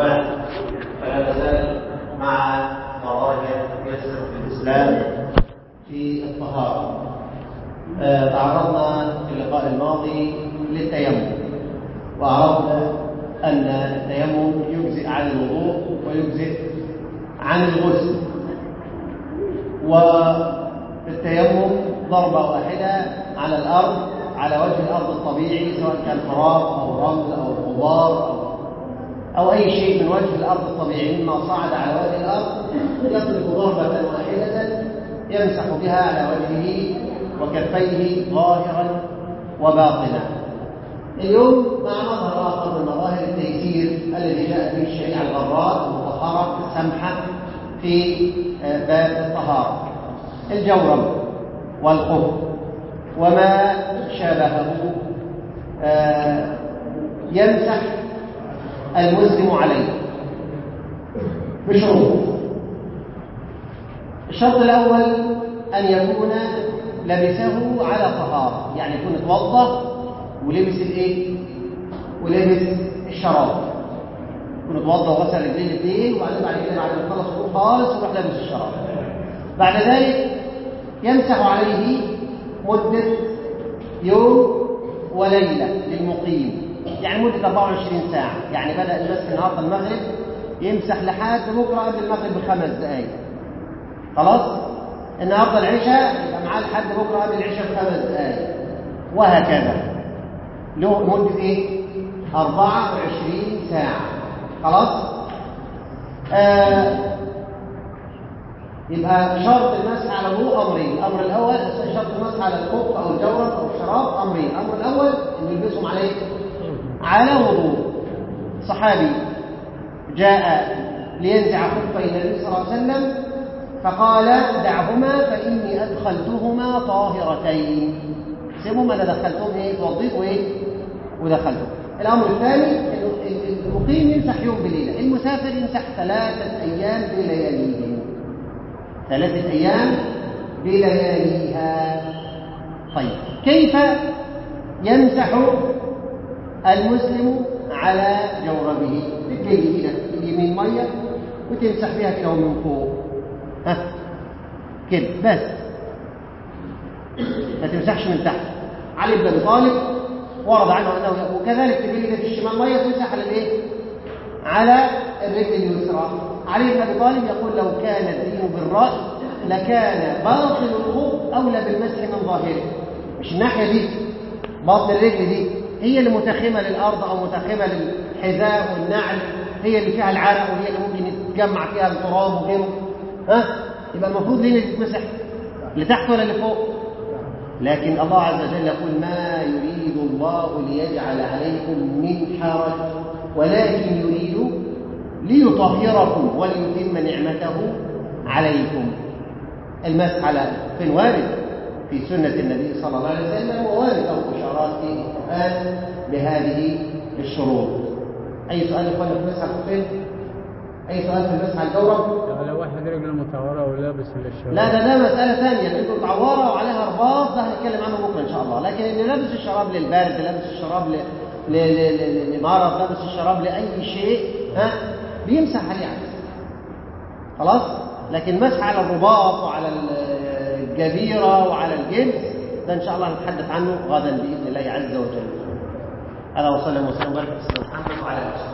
فلا نزال مع مراجع يسر في الإسلام في الطهارة آه، تعرضنا في اللقاء الماضي للتيمم وعرفنا أن التيمم يجزئ عن الوضوء ويجزئ عن الغسل والتيمم ضربة واحدة على الأرض على وجه الأرض الطبيعي سواء كان تراب أو رمل أو غبار أو أو أي شيء من وجه الأرض الطبيعي مما صعد على وجه الأرض يضرب ضربة واحدة يمسح بها على وجهه وكفيه ظاهرا وباطنا. اليوم مع مظهر آخر من مظاهر التيسير الذي جاء به الشريعة الغراء المطهرة السمحة في باب الطهارة. الجورب والخف وما شابهه يمسح المسلم عليه. بشروط. الشرط الأول أن يكون لبسه على طهارة يعني يكون اتوضى ولبس الإيه؟ ولبس الشراب. يكون اتوضى وغسل رجليه الاثنين وبعدين بعد كده بعد ما خلص الوضوء خالص يروح لابس الشراب. بعد ذلك يمسح عليه مدة يوم وليلة للمقيم. يعني مدة 24 ساعة. يعني بدأ المسح النهارده المغرب يمسح لحد بكرة قبل المغرب بخمس دقايق. خلاص؟ النهارده العشاء يبقى معاه لحد بكرة قبل العشاء بخمس دقايق. وهكذا. له مدة إيه؟ 24 ساعة. خلاص؟ آه يبقى شرط المسح على الوضوء أمرين. الأمر الأول شرط المسح على الخف أو الجورب أو الشراب أمرين. الأمر الأول إنه يلبسهم عليه على وضوء صحابي جاء لينزع خفي النبي صلى الله عليه وسلم فقال دعهما فإني أدخلتهما طاهرتين. سيبهم أنا دخلتهم؟ إيه؟ توضيت وإيه؟ ودخلتهم. الأمر الثاني المقيم يمسح يوم بليلة. المسافر يمسح ثلاثة أيام بلياليهم ثلاثة أيام بلياليها طيب كيف يمسح المسلم على جوربه. بتجيب إيدك اليمين مية وتمسح بها كده من فوق. ها؟ كده بس. ما تمسحش من تحت. علي بن أبي طالب ورد عنه أنه وكذلك تجيب إيدك الشمال مية تمسح على الإيه؟ على الرجل اليسرى. علي بن أبي طالب يقول لو كان الدين بالراي لكان باطن الوضوء أولى بالمسح من ظاهره. مش الناحية دي. باطن الرجل دي. هي اللي متخمه للأرض أو متخمه للحذاء والنعل هي اللي فيها العرق وهي اللي ممكن يتجمع فيها التراب وغيره. ها؟ يبقى المفروض ليه تتمسح؟ لتحت ولا لفوق؟ لكن الله عز وجل يقول ما يريد الله ليجعل عليكم من حرج ولكن يريد ليطهركم وليتم نعمته عليكم. المسح على فين؟ وارد. في سنة النبي صلى الله عليه وسلم ووارد له إشارات القرآن بهذه الشروط. أي سؤال يا إخواني في المسح الخفين؟ أي سؤال في المسح الجورب؟ لو واحد رجل متعورة ولابس الشراب لا ده ده مسألة ثانية. أنتوا متعورة وعليها رباط ده هنتكلم عنه بكرة إن شاء الله. لكن اللي لابس الشراب للبرد لابس الشراب ل... ل... ل... لمرض لابس الشراب لأي شيء ها؟ بيمسح عليه عادي خلاص؟ لكن مسح على الرباط وعلى الجبيرة وعلى الجلد ده إن شاء الله هنتحدث عنه غدا بإذن الله عز وجل هذا وصلى وسلم وبارك على محمد وعلى